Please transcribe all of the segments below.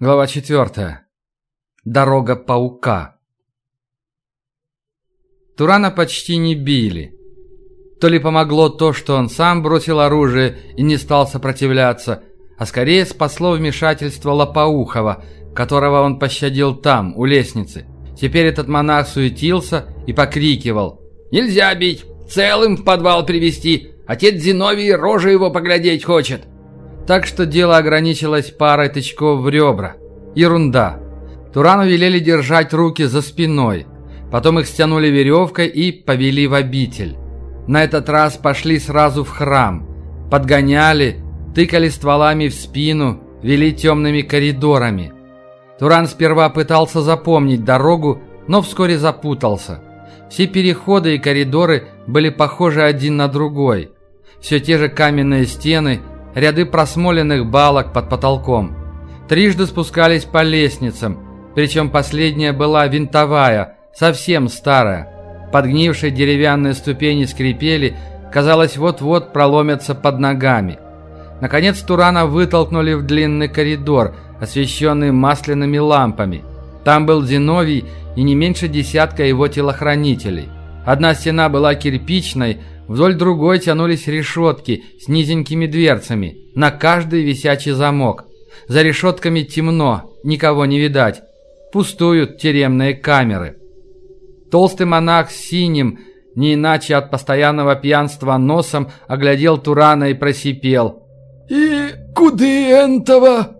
Глава четвертая. Дорога паука. Турана почти не били. То ли помогло то, что он сам бросил оружие и не стал сопротивляться, а скорее спасло вмешательство Лопоухова, которого он пощадил там, у лестницы. Теперь этот монах суетился и покрикивал. «Нельзя бить! Целым в подвал привести! Отец Зиновий рожу его поглядеть хочет!» Так что дело ограничилось парой тычков в ребра. Ерунда. Турану велели держать руки за спиной. Потом их стянули веревкой и повели в обитель. На этот раз пошли сразу в храм. Подгоняли, тыкали стволами в спину, вели темными коридорами. Туран сперва пытался запомнить дорогу, но вскоре запутался. Все переходы и коридоры были похожи один на другой. Все те же каменные стены – ряды просмоленных балок под потолком. Трижды спускались по лестницам, причем последняя была винтовая, совсем старая. Подгнившие деревянные ступени скрипели, казалось, вот-вот проломятся под ногами. Наконец Турана вытолкнули в длинный коридор, освещенный масляными лампами. Там был Зиновий и не меньше десятка его телохранителей. Одна стена была кирпичной, Вдоль другой тянулись решетки с низенькими дверцами, на каждый висячий замок. За решетками темно, никого не видать. Пустуют тюремные камеры. Толстый монах с синим, не иначе от постоянного пьянства носом, оглядел Турана и просипел. «И куды энтова?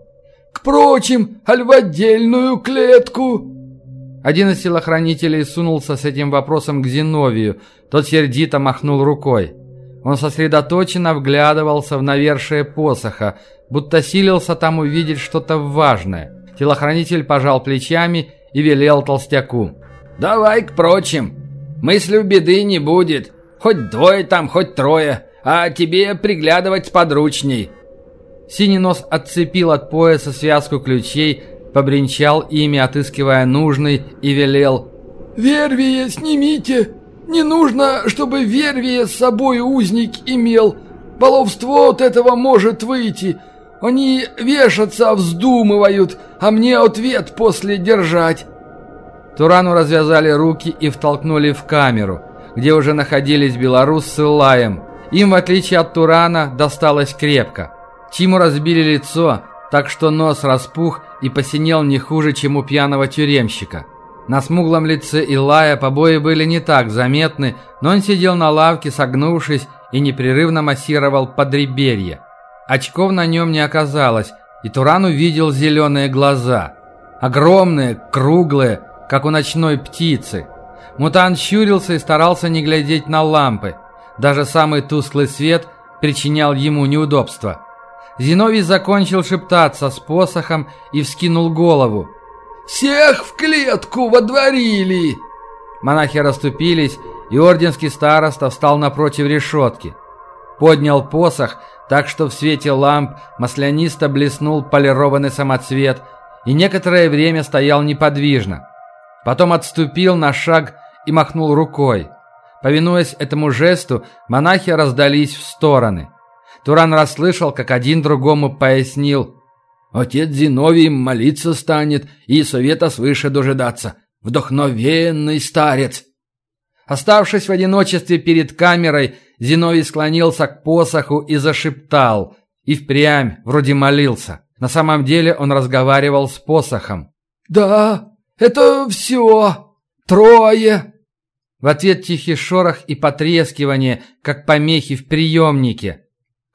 К прочим, аль в отдельную клетку?» Один из телохранителей сунулся с этим вопросом к Зиновию. Тот сердито махнул рукой. Он сосредоточенно вглядывался в навершие посоха, будто силился там увидеть что-то важное. Телохранитель пожал плечами и велел толстяку. «Давай к прочим. Мыслью беды не будет. Хоть двое там, хоть трое. А тебе приглядывать подручней». Синий нос отцепил от пояса связку ключей, побренчал ими, отыскивая нужный, и велел «Вервие снимите! Не нужно, чтобы Вервие с собой узник имел. Баловство от этого может выйти. Они вешаться вздумывают, а мне ответ после держать». Турану развязали руки и втолкнули в камеру, где уже находились белорус с Лаем. Им, в отличие от Турана, досталось крепко. Тиму разбили лицо, так что нос распух и посинел не хуже, чем у пьяного тюремщика. На смуглом лице Илая побои были не так заметны, но он сидел на лавке, согнувшись, и непрерывно массировал подреберье. Очков на нем не оказалось, и Туран увидел зеленые глаза. Огромные, круглые, как у ночной птицы. Мутант щурился и старался не глядеть на лампы. Даже самый тусклый свет причинял ему неудобства. Зиновий закончил шептаться с посохом и вскинул голову. «Всех в клетку водворили!» Монахи расступились, и орденский староста встал напротив решетки. Поднял посох, так что в свете ламп маслянисто блеснул полированный самоцвет и некоторое время стоял неподвижно. Потом отступил на шаг и махнул рукой. Повинуясь этому жесту, монахи раздались в стороны. Туран расслышал, как один другому пояснил. «Отец Зиновий молиться станет и совета свыше дожидаться. Вдохновенный старец!» Оставшись в одиночестве перед камерой, Зиновий склонился к посоху и зашептал. И впрямь вроде молился. На самом деле он разговаривал с посохом. «Да, это все. Трое». В ответ тихий шорох и потрескивание, как помехи в приемнике.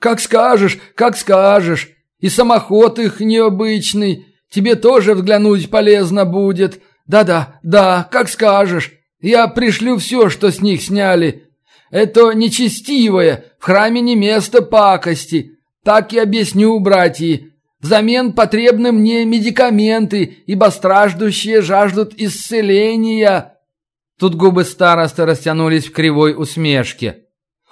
«Как скажешь, как скажешь. И самоход их необычный. Тебе тоже взглянуть полезно будет. Да-да, да, как скажешь. Я пришлю все, что с них сняли. Это нечестивое, в храме не место пакости. Так и объясню, братья. Взамен потребны мне медикаменты, ибо страждущие жаждут исцеления». Тут губы старосты растянулись в кривой усмешке.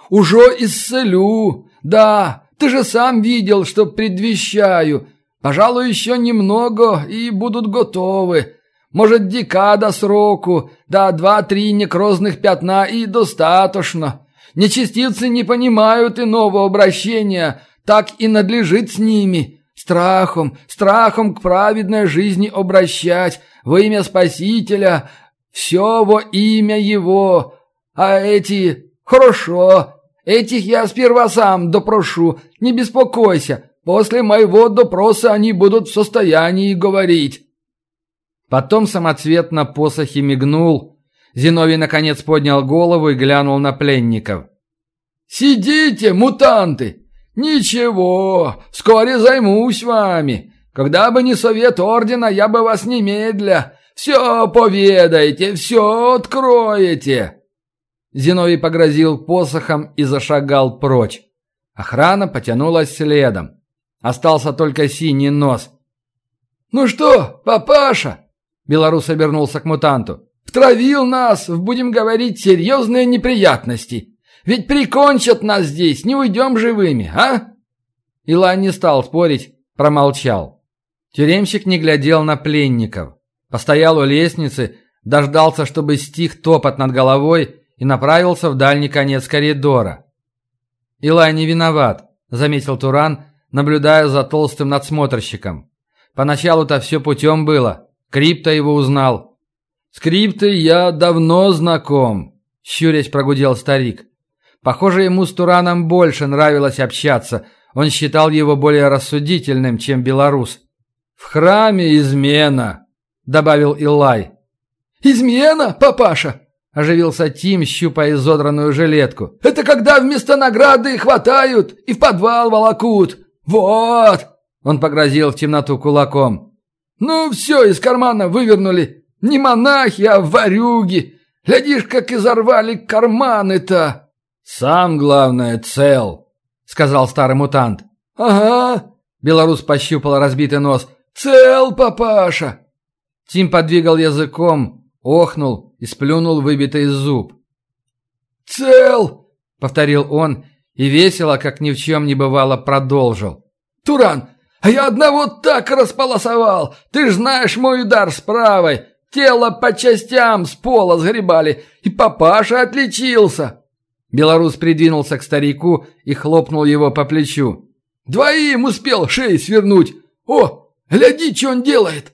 «Уже исцелю. «Да, ты же сам видел, что предвещаю. Пожалуй, еще немного, и будут готовы. Может, декада сроку, да два-три некрозных пятна и достаточно. Нечестивцы не понимают иного обращения, так и надлежит с ними. Страхом, страхом к праведной жизни обращать, во имя Спасителя, все во имя Его. А эти... Хорошо, этих я сперва сам допрошу, не беспокойся, после моего допроса они будут в состоянии говорить». Потом самоцвет на посохе мигнул. Зиновий наконец поднял голову и глянул на пленников. «Сидите, мутанты! Ничего, вскоре займусь вами. Когда бы не совет ордена, я бы вас немедля. Все поведаете, все откроете!» Зиновий погрозил посохом и зашагал прочь. Охрана потянулась следом. Остался только синий нос. «Ну что, папаша?» Белорус обернулся к мутанту. «Втравил нас, в, будем говорить, серьезные неприятности. Ведь прикончат нас здесь, не уйдем живыми, а?» Илай не стал спорить, промолчал. Тюремщик не глядел на пленников. Постоял у лестницы, дождался, чтобы стих топот над головой и направился в дальний конец коридора. «Илай не виноват», — заметил Туран, наблюдая за толстым надсмотрщиком. «Поначалу-то все путем было. Крипто его узнал». «С Криптой я давно знаком», — щурясь прогудел старик. Похоже, ему с Тураном больше нравилось общаться. Он считал его более рассудительным, чем белорус. «В храме измена», — добавил Илай. «Измена, папаша?» – оживился Тим, щупая изодранную жилетку. «Это когда вместо награды хватают и в подвал волокут. Вот!» Он погрозил в темноту кулаком. «Ну, все из кармана вывернули. Не монахи, а варюги. Глядишь, как изорвали карманы-то!» «Сам, главное, цел», — сказал старый мутант. «Ага», — белорус пощупал разбитый нос. «Цел, папаша!» Тим подвигал языком, охнул и сплюнул выбитый зуб. «Цел!» — повторил он и весело, как ни в чем не бывало, продолжил. «Туран, а я одного так располосовал! Ты ж знаешь мой удар с правой! Тело по частям с пола сгребали, и папаша отличился!» Белорус придвинулся к старику и хлопнул его по плечу. «Двоим успел шеи свернуть! О, гляди, что он делает!»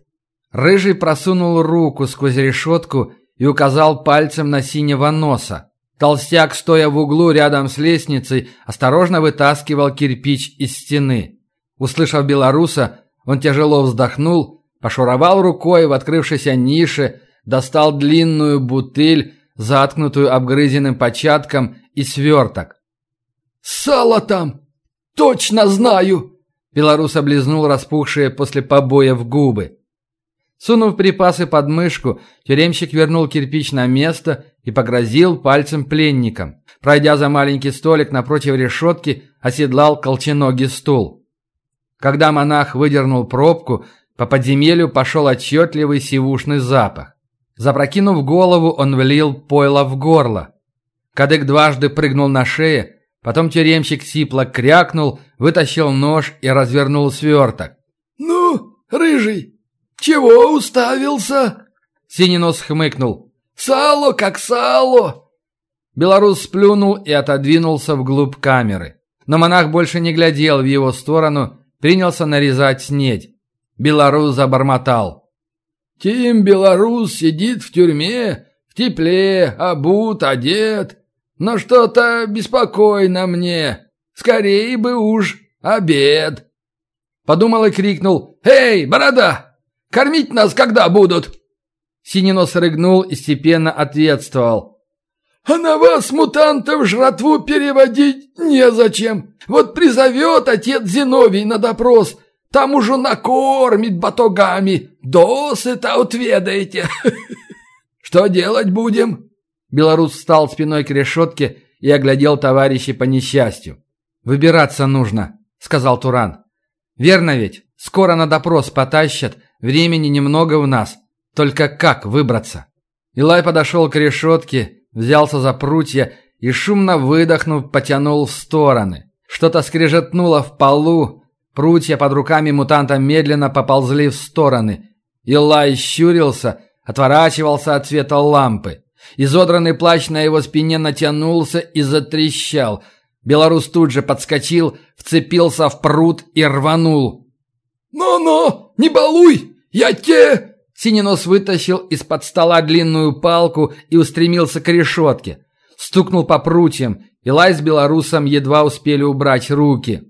Рыжий просунул руку сквозь решетку и указал пальцем на синего носа. Толстяк, стоя в углу рядом с лестницей, осторожно вытаскивал кирпич из стены. Услышав белоруса, он тяжело вздохнул, пошуровал рукой в открывшейся нише, достал длинную бутыль, заткнутую обгрызенным початком, и сверток. «Сало там! Точно знаю!» Белорус облизнул распухшие после побоев губы. Сунув припасы под мышку, тюремщик вернул кирпич на место и погрозил пальцем пленникам. Пройдя за маленький столик напротив решетки, оседлал колченогий стул. Когда монах выдернул пробку, по подземелью пошел отчетливый сивушный запах. Запрокинув голову, он влил пойло в горло. Кадык дважды прыгнул на шее, потом тюремщик сипло крякнул, вытащил нож и развернул сверток. «Ну, рыжий, «Чего уставился?» Сининос хмыкнул. «Сало как сало!» Белорус сплюнул и отодвинулся вглубь камеры. Но монах больше не глядел в его сторону, принялся нарезать снедь. Белорус забормотал. «Тим Белорус сидит в тюрьме, в тепле, обут, одет. Но что-то беспокойно мне. Скорее бы уж обед!» Подумал и крикнул. «Эй, борода, Кормить нас когда будут?» Синенос рыгнул и степенно ответствовал. «А на вас, мутантов, жратву переводить незачем. Вот призовет отец Зиновий на допрос, там уже накормит батогами, досыта отведаете. Что делать будем?» Белорус встал спиной к решетке и оглядел товарищей по несчастью. «Выбираться нужно», — сказал Туран. «Верно ведь? Скоро на допрос потащат, Времени немного у нас. Только как выбраться? Илай подошел к решетке, взялся за прутья и, шумно выдохнув, потянул в стороны. Что-то скрежетнуло в полу. Прутья под руками мутанта медленно поползли в стороны. Илай щурился, отворачивался от света лампы. Изодранный плащ на его спине натянулся и затрещал. Белорус тут же подскочил, вцепился в прут и рванул. «Ну-ну, не балуй! Я те...» Синенос вытащил из-под стола длинную палку и устремился к решетке. Стукнул по прутьям, и Лай с белорусом едва успели убрать руки.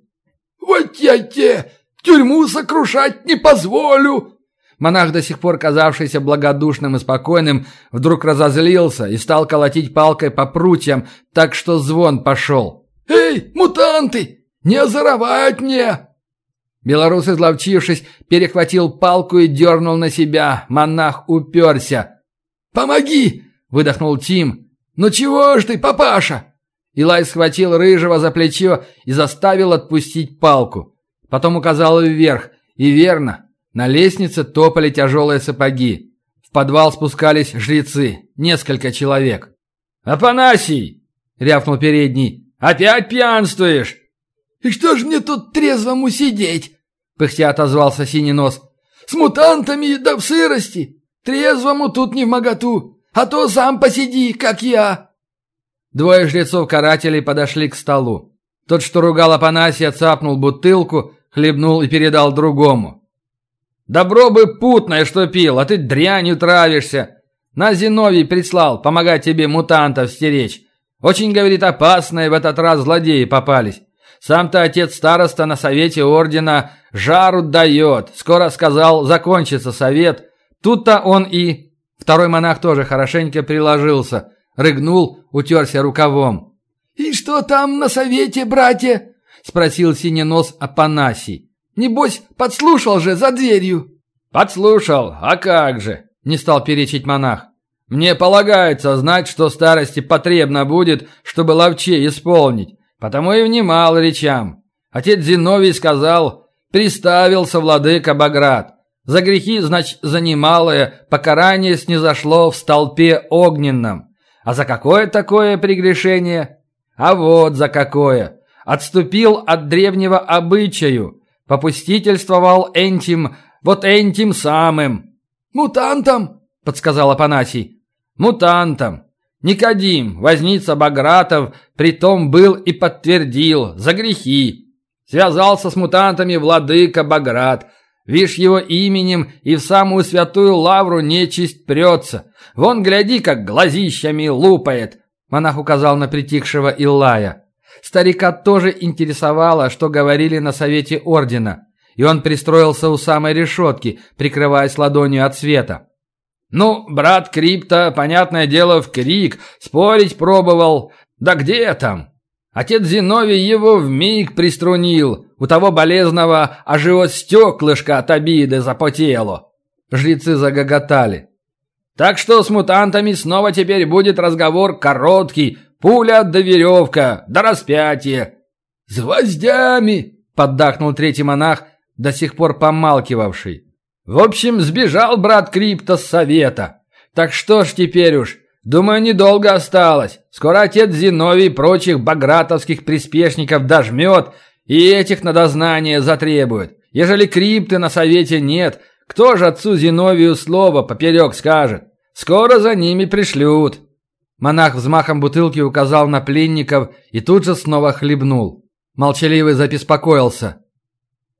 «Вот я те! Тюрьму сокрушать не позволю!» Монах, до сих пор казавшийся благодушным и спокойным, вдруг разозлился и стал колотить палкой по прутьям, так что звон пошел. «Эй, мутанты! Не озоровать мне!» Белорус, изловчившись, перехватил палку и дернул на себя. Монах уперся. «Помоги!» – выдохнул Тим. «Ну чего ж ты, папаша?» Илай схватил Рыжего за плечо и заставил отпустить палку. Потом указал вверх. И верно, на лестнице топали тяжелые сапоги. В подвал спускались жрецы, несколько человек. «Апанасий!» – рявкнул передний. «Опять пьянствуешь?» «И что ж мне тут трезвому сидеть?» – пыхтя отозвался синий нос. «С мутантами да в сырости! Трезвому тут не в моготу, а то сам посиди, как я!» Двое жрецов-карателей подошли к столу. Тот, что ругал Апанасия, цапнул бутылку, хлебнул и передал другому. «Добро бы путное, что пил, а ты дрянью травишься. На Зиновий прислал помогать тебе мутантов стеречь. Очень, говорит, опасные в этот раз злодеи попались. Сам-то отец староста на совете ордена жару дает. Скоро сказал, закончится совет. Тут-то он и... Второй монах тоже хорошенько приложился. Рыгнул, утерся рукавом. «И что там на совете, братья?» Спросил синенос Апанасий. «Небось, подслушал же за дверью». «Подслушал, а как же?» Не стал перечить монах. «Мне полагается знать, что старости потребно будет, чтобы ловче исполнить. Потому и внимал речам. Отец Зиновий сказал, приставился владыка Баграт. За грехи, значит, за немалое, покарание снизошло в столпе огненном. А за какое такое прегрешение? А вот за какое. Отступил от древнего обычаю. Попустительствовал Энтим, вот Энтим самым. «Мутантом!» — подсказал Апанасий. «Мутантом. Никодим, возница Багратов, притом был и подтвердил за грехи. Связался с мутантами владыка Баграт. Вишь его именем и в самую святую лавру нечисть прется. Вон, гляди, как глазищами лупает. Монах указал на притихшего Иллая. Старика тоже интересовало, что говорили на совете ордена. И он пристроился у самой решетки, прикрываясь ладонью от света. Ну, брат Крипта, понятное дело, в крик, спорить пробовал. Да где там? Отец Зиновий его в миг приструнил. У того болезного аж его стеклышко от обиды запотело. Жрецы загоготали. Так что с мутантами снова теперь будет разговор короткий, пуля да веревка, да распятие. «С гвоздями!» — поддакнул третий монах, до сих пор помалкивавший. В общем, сбежал брат Крипто с совета. Так что ж теперь уж, думаю, недолго осталось. Скоро отец Зиновий прочих багратовских приспешников дожмет и этих на дознание затребует. Ежели Крипты на совете нет, кто же отцу Зиновию слово поперек скажет? Скоро за ними пришлют. Монах взмахом бутылки указал на пленников и тут же снова хлебнул. Молчаливый забеспокоился.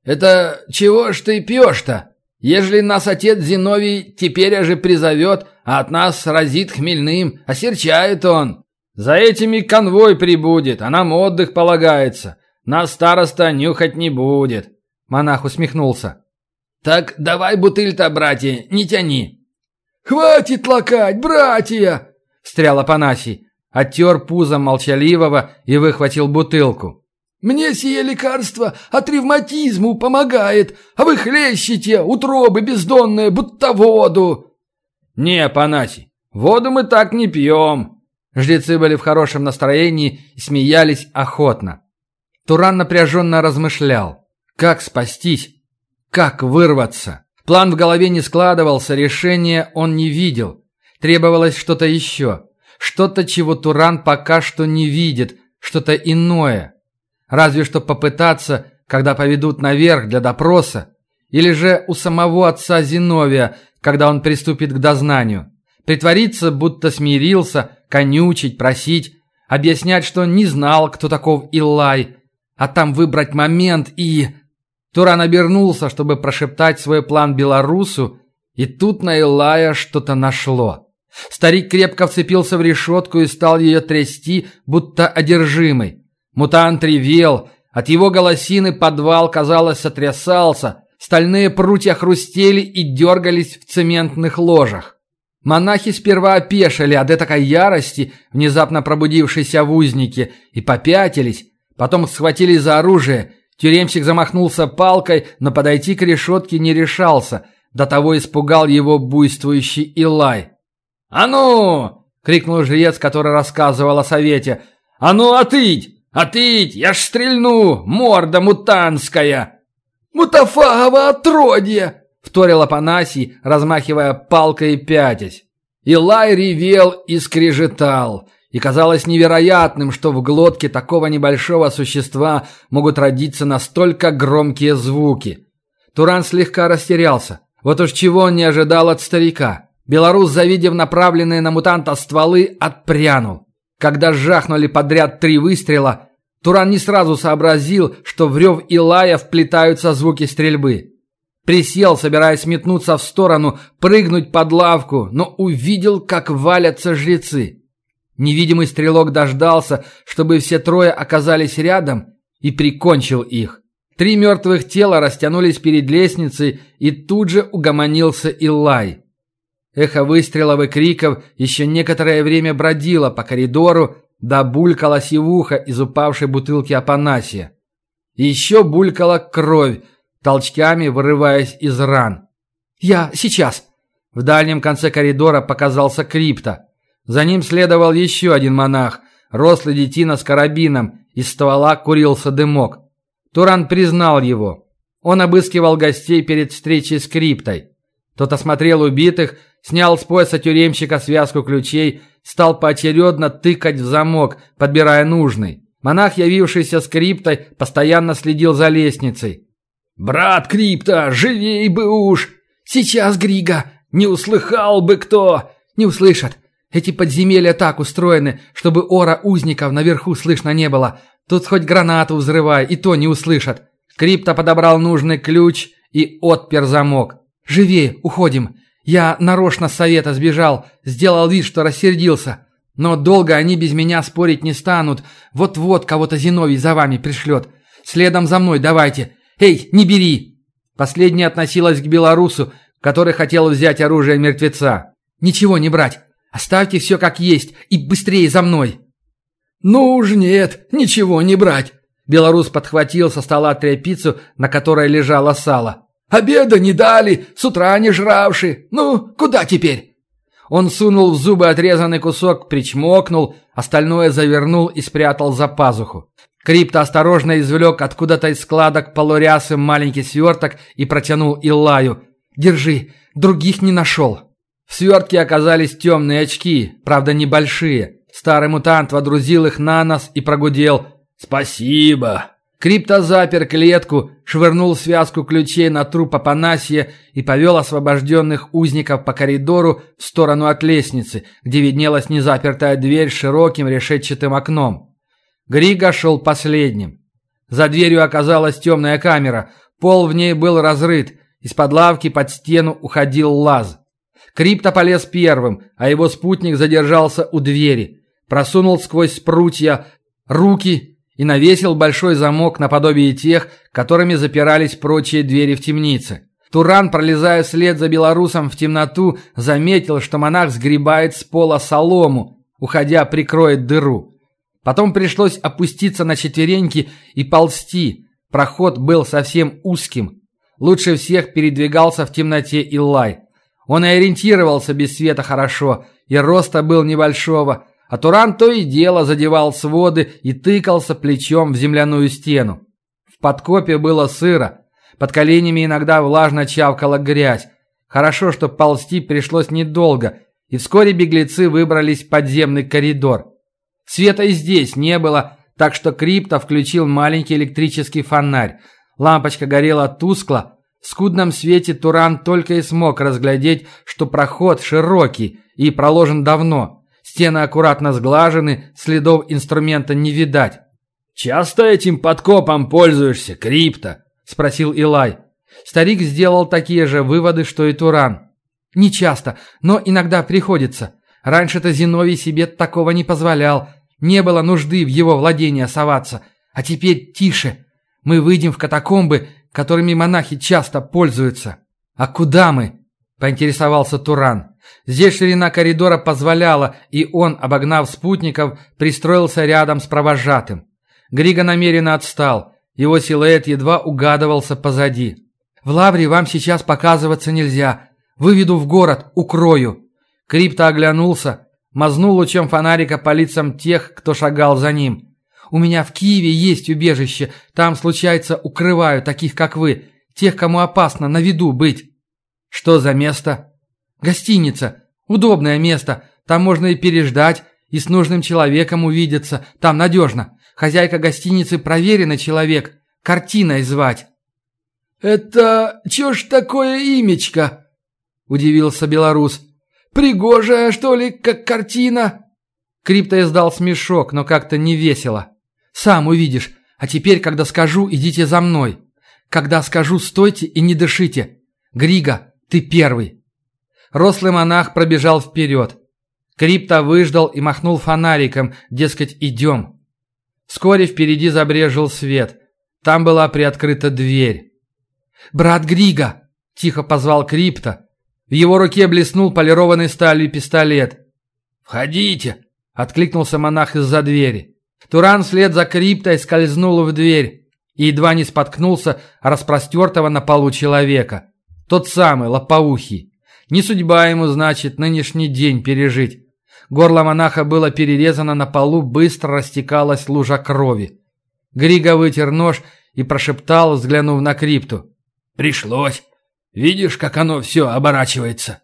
«Это чего ж ты пьешь-то?» Ежели нас отец Зиновий теперь же призовет, а от нас разит хмельным, осерчает он. За этими конвой прибудет, а нам отдых полагается. Нас староста нюхать не будет». Монах усмехнулся. «Так давай бутыль-то, братья, не тяни». «Хватит лакать, братья!» — встрял Апанасий. Оттер пузом молчаливого и выхватил бутылку. Мне сие лекарство от ревматизму помогает, а вы хлещете утробы бездонные, будто воду». «Не, Панасий, воду мы так не пьем». Жрецы были в хорошем настроении и смеялись охотно. Туран напряженно размышлял. Как спастись? Как вырваться? План в голове не складывался, решения он не видел. Требовалось что-то еще. Что-то, чего Туран пока что не видит, что-то иное. Разве что попытаться, когда поведут наверх для допроса, или же у самого отца Зиновия, когда он приступит к дознанию. Притвориться, будто смирился, конючить, просить, объяснять, что не знал, кто таков Илай, а там выбрать момент и... Туран обернулся, чтобы прошептать свой план белорусу, и тут на Илая что-то нашло. Старик крепко вцепился в решетку и стал ее трясти, будто одержимый. Мутант ревел, от его голосины подвал, казалось, сотрясался, стальные прутья хрустели и дергались в цементных ложах. Монахи сперва опешили от этой ярости, внезапно пробудившейся в узнике, и попятились, потом схватили за оружие. Тюремщик замахнулся палкой, но подойти к решетке не решался, до того испугал его буйствующий Илай. «А ну!» — крикнул жрец, который рассказывал о совете. «А ну, отыть! «Отыть! Я ж стрельну! Морда мутанская!» «Мутафагово отродье!» — вторил Апанасий, размахивая палкой и пятясь. Илай ревел и скрежетал, и казалось невероятным, что в глотке такого небольшого существа могут родиться настолько громкие звуки. Туран слегка растерялся. Вот уж чего он не ожидал от старика. Белорус, завидев направленные на мутанта стволы, отпрянул. Когда жахнули подряд три выстрела, Туран не сразу сообразил, что в рев Илая вплетаются звуки стрельбы. Присел, собираясь метнуться в сторону, прыгнуть под лавку, но увидел, как валятся жрецы. Невидимый стрелок дождался, чтобы все трое оказались рядом, и прикончил их. Три мертвых тела растянулись перед лестницей, и тут же угомонился Илай. Эхо выстрелов и криков еще некоторое время бродило по коридору, да булькала сивуха из упавшей бутылки Апанасия. Еще булькала кровь, толчками вырываясь из ран. «Я сейчас!» В дальнем конце коридора показался крипта. За ним следовал еще один монах, рослый детина с карабином, из ствола курился дымок. Туран признал его. Он обыскивал гостей перед встречей с криптой. Тот осмотрел убитых, снял с пояса тюремщика связку ключей, стал поочередно тыкать в замок, подбирая нужный. Монах, явившийся с криптой, постоянно следил за лестницей. «Брат крипта, живей бы уж! Сейчас, Грига! Не услыхал бы кто!» «Не услышат. Эти подземелья так устроены, чтобы ора узников наверху слышно не было. Тут хоть гранату взрывай, и то не услышат». Крипта подобрал нужный ключ и отпер замок. «Живее, уходим. Я нарочно с совета сбежал, сделал вид, что рассердился. Но долго они без меня спорить не станут. Вот-вот кого-то Зиновий за вами пришлет. Следом за мной давайте. Эй, не бери!» Последняя относилась к белорусу, который хотел взять оружие мертвеца. «Ничего не брать. Оставьте все как есть и быстрее за мной!» «Ну уж нет, ничего не брать!» Белорус подхватил со стола тряпицу, на которой лежало сало. Обеда не дали, с утра не жравши. Ну, куда теперь?» Он сунул в зубы отрезанный кусок, причмокнул, остальное завернул и спрятал за пазуху. Крипто осторожно извлек откуда-то из складок полурясы маленький сверток и протянул Илаю. «Держи, других не нашел». В свертке оказались темные очки, правда небольшие. Старый мутант водрузил их на нос и прогудел «Спасибо». Крипто запер клетку, швырнул связку ключей на труп Апанасия и повел освобожденных узников по коридору в сторону от лестницы, где виднелась незапертая дверь с широким решетчатым окном. Грига шел последним. За дверью оказалась темная камера, пол в ней был разрыт, из-под лавки под стену уходил лаз. Крипто полез первым, а его спутник задержался у двери. Просунул сквозь спрутья руки и навесил большой замок наподобие тех, которыми запирались прочие двери в темнице. Туран, пролезая вслед за белорусом в темноту, заметил, что монах сгребает с пола солому, уходя прикроет дыру. Потом пришлось опуститься на четвереньки и ползти. Проход был совсем узким. Лучше всех передвигался в темноте Иллай. Он и ориентировался без света хорошо, и роста был небольшого – а Туран то и дело задевал своды и тыкался плечом в земляную стену. В подкопе было сыро, под коленями иногда влажно чавкала грязь. Хорошо, что ползти пришлось недолго, и вскоре беглецы выбрались в подземный коридор. Света и здесь не было, так что Крипто включил маленький электрический фонарь. Лампочка горела тускло. В скудном свете Туран только и смог разглядеть, что проход широкий и проложен давно – Стены аккуратно сглажены, следов инструмента не видать. «Часто этим подкопом пользуешься, Крипто?» –– спросил Илай. Старик сделал такие же выводы, что и Туран. «Не часто, но иногда приходится. Раньше-то Зиновий себе такого не позволял. Не было нужды в его владение соваться. А теперь тише. Мы выйдем в катакомбы, которыми монахи часто пользуются». «А куда мы?» – поинтересовался Туран. Здесь ширина коридора позволяла, и он, обогнав спутников, пристроился рядом с провожатым. Григо намеренно отстал. Его силуэт едва угадывался позади. «В лавре вам сейчас показываться нельзя. Выведу в город, укрою». Крипто оглянулся, мазнул лучом фонарика по лицам тех, кто шагал за ним. «У меня в Киеве есть убежище. Там, случается, укрываю таких, как вы. Тех, кому опасно на виду быть». «Что за место?» «Гостиница. Удобное место. Там можно и переждать, и с нужным человеком увидеться. Там надежно. Хозяйка гостиницы проверенный человек. Картиной звать». «Это чё ж такое имечко?» – удивился белорус. «Пригожая, что ли, как картина?» Крипто издал смешок, но как-то не весело. «Сам увидишь. А теперь, когда скажу, идите за мной. Когда скажу, стойте и не дышите. Грига, ты первый». Рослый монах пробежал вперед. Крипто выждал и махнул фонариком, дескать, идем. Вскоре впереди забрежил свет. Там была приоткрыта дверь. «Брат Грига!» – тихо позвал Крипто. В его руке блеснул полированный сталью пистолет. «Входите!» – откликнулся монах из-за двери. Туран вслед за Криптой скользнул в дверь и едва не споткнулся распростертого на полу человека. Тот самый, лопоухий. Не судьба ему, значит, нынешний день пережить. Горло монаха было перерезано, на полу быстро растекалась лужа крови. Григо вытер нож и прошептал, взглянув на крипту. «Пришлось. Видишь, как оно все оборачивается?»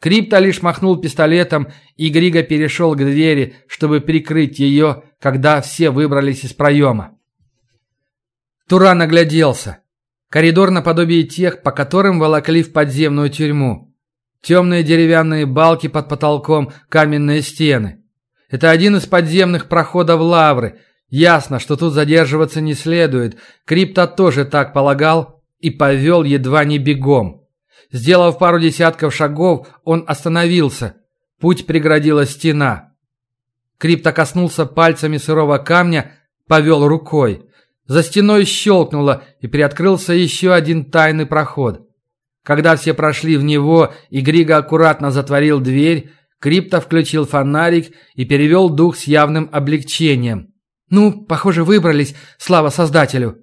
Крипта лишь махнул пистолетом, и Григо перешел к двери, чтобы прикрыть ее, когда все выбрались из проема. Туран огляделся. Коридор наподобие тех, по которым волокли в подземную тюрьму. Темные деревянные балки под потолком, каменные стены. Это один из подземных проходов лавры. Ясно, что тут задерживаться не следует. Крипто тоже так полагал и повел едва не бегом. Сделав пару десятков шагов, он остановился. Путь преградила стена. Крипто коснулся пальцами сырого камня, повел рукой. За стеной щелкнуло, и приоткрылся еще один тайный проход. Когда все прошли в него, и Григо аккуратно затворил дверь, Крипто включил фонарик и перевел дух с явным облегчением. «Ну, похоже, выбрались, слава Создателю!»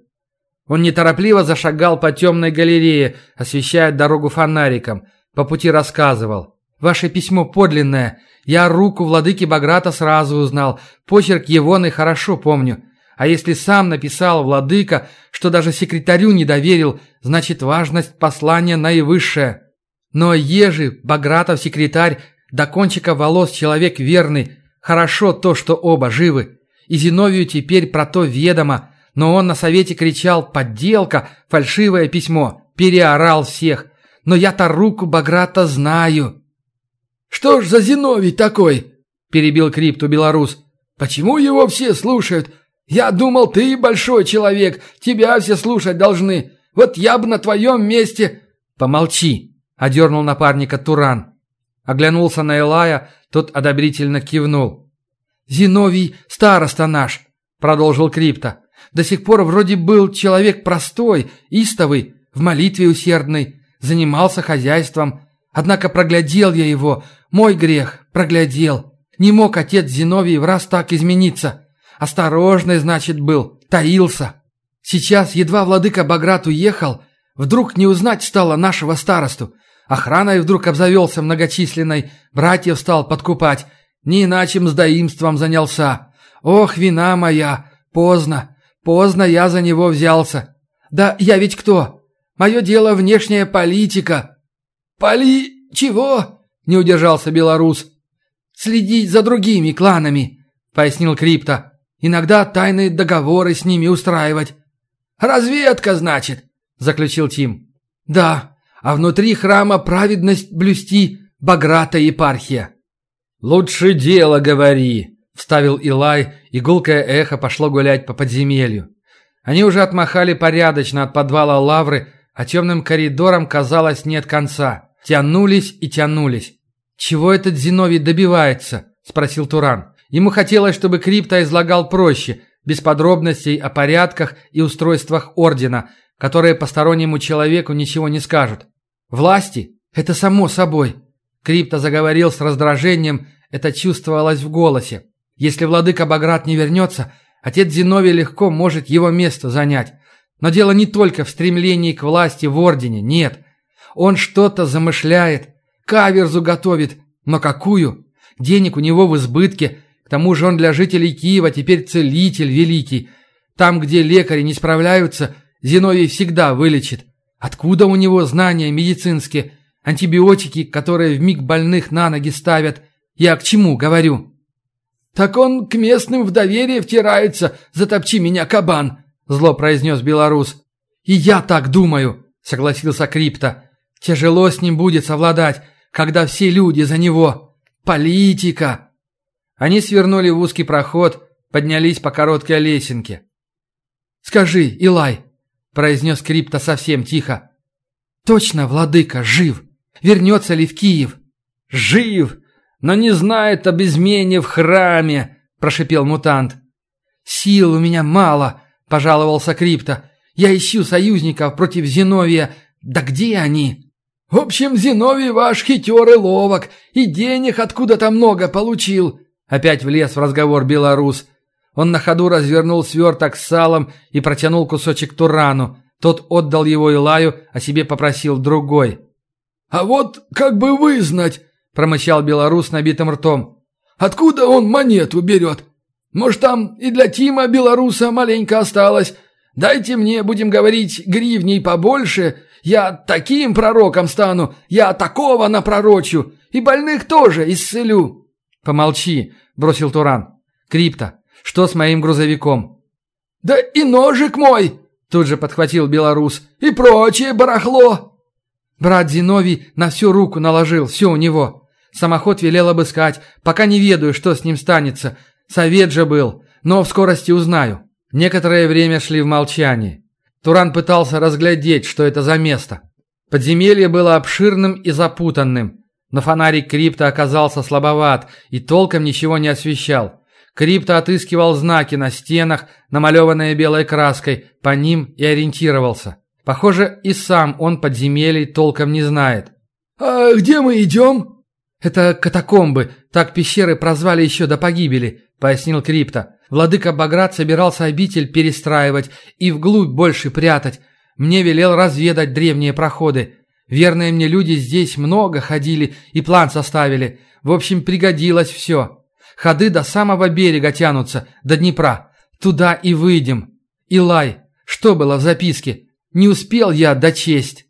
Он неторопливо зашагал по темной галерее, освещая дорогу фонариком. По пути рассказывал. «Ваше письмо подлинное. Я руку владыки Баграта сразу узнал. Почерк Егоны хорошо помню. А если сам написал владыка, что даже секретарю не доверил, значит важность послания наивысшая. Но ежи, Багратов секретарь, до кончика волос человек верный, хорошо то, что оба живы. И Зиновию теперь про то ведомо, но он на совете кричал «подделка», «фальшивое письмо», переорал всех. Но я-то руку Баграта знаю. «Что ж за Зиновий такой?» – перебил крипту белорус. «Почему его все слушают? Я думал, ты большой человек, тебя все слушать должны. Вот я бы на твоем месте...» «Помолчи!» – одернул напарника Туран. Оглянулся на Элая, тот одобрительно кивнул. «Зиновий – староста наш!» – продолжил Крипта. «До сих пор вроде был человек простой, истовый, в молитве усердный, занимался хозяйством. Однако проглядел я его, мой грех, проглядел. Не мог отец Зиновий в раз так измениться. Осторожный, значит, был, таился. Сейчас едва владыка Баграт уехал, вдруг не узнать стало нашего старосту. Охраной вдруг обзавелся многочисленной, братьев стал подкупать, не иначе мздоимством занялся. Ох, вина моя, поздно, поздно я за него взялся. Да я ведь кто? Мое дело внешняя политика. Поли... чего? Не удержался белорус. Следить за другими кланами, пояснил Крипто. Иногда тайные договоры с ними устраивать. «Разведка, значит», – заключил Тим. «Да, а внутри храма праведность блюсти Баграта епархия». «Лучше дело говори», – вставил Илай, и гулкое эхо пошло гулять по подземелью. Они уже отмахали порядочно от подвала лавры, а темным коридором, казалось, нет конца. Тянулись и тянулись. «Чего этот Зиновий добивается?» – спросил Туран. Ему хотелось, чтобы Крипто излагал проще, без подробностей о порядках и устройствах Ордена, которые постороннему человеку ничего не скажут. «Власти? Это само собой!» Крипто заговорил с раздражением, это чувствовалось в голосе. «Если владыка Баграт не вернется, отец Зиновий легко может его место занять. Но дело не только в стремлении к власти в Ордене, нет. Он что-то замышляет, каверзу готовит. Но какую? Денег у него в избытке, тому же он для жителей Киева теперь целитель великий. Там, где лекари не справляются, Зиновий всегда вылечит. Откуда у него знания медицинские, антибиотики, которые в миг больных на ноги ставят? Я к чему говорю?» «Так он к местным в доверие втирается, затопчи меня, кабан!» – зло произнес белорус. «И я так думаю», – согласился Крипто. «Тяжело с ним будет совладать, когда все люди за него. Политика!» Они свернули в узкий проход, поднялись по короткой лесенке. «Скажи, Илай», – произнес Крипто совсем тихо. «Точно, владыка, жив? Вернется ли в Киев?» «Жив, но не знает об измене в храме», – прошипел мутант. «Сил у меня мало», – пожаловался Крипто. «Я ищу союзников против Зиновия. Да где они?» «В общем, Зиновий ваш хитер и ловок, и денег откуда-то много получил», – опять влез в разговор белорус. Он на ходу развернул сверток с салом и протянул кусочек Турану. Тот отдал его Илаю, а себе попросил другой. «А вот как бы вызнать», – промычал белорус набитым ртом. «Откуда он монету берет? Может, там и для Тима белоруса маленько осталось? Дайте мне, будем говорить, гривней побольше. Я таким пророком стану, я такого напророчу, и больных тоже исцелю». «Помолчи», – бросил Туран. «Крипто, что с моим грузовиком?» «Да и ножик мой!» – тут же подхватил белорус. «И прочее барахло!» Брат Зиновий на всю руку наложил, все у него. Самоход велел обыскать, пока не ведаю, что с ним станется. Совет же был, но в скорости узнаю. Некоторое время шли в молчании. Туран пытался разглядеть, что это за место. Подземелье было обширным и запутанным, но фонарик крипта оказался слабоват и толком ничего не освещал. Крипто отыскивал знаки на стенах, намалеванные белой краской, по ним и ориентировался. Похоже, и сам он подземелий толком не знает. «А где мы идем?» «Это катакомбы, так пещеры прозвали еще до погибели», — пояснил Крипто. «Владыка Баграт собирался обитель перестраивать и вглубь больше прятать. Мне велел разведать древние проходы. Верные мне люди здесь много ходили и план составили. В общем, пригодилось все. Ходы до самого берега тянутся, до Днепра. Туда и выйдем. Илай, что было в записке? Не успел я дочесть».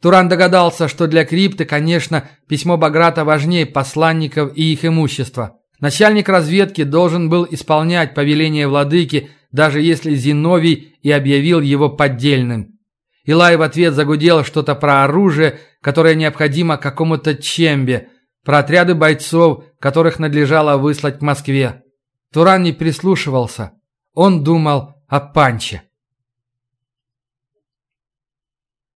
Туран догадался, что для крипты, конечно, письмо Баграта важнее посланников и их имущества. Начальник разведки должен был исполнять повеление владыки, даже если Зиновий и объявил его поддельным. Илай в ответ загудел что-то про оружие, которое необходимо какому-то чембе, про отряды бойцов, которых надлежало выслать к Москве. Туран не прислушивался. Он думал о Панче.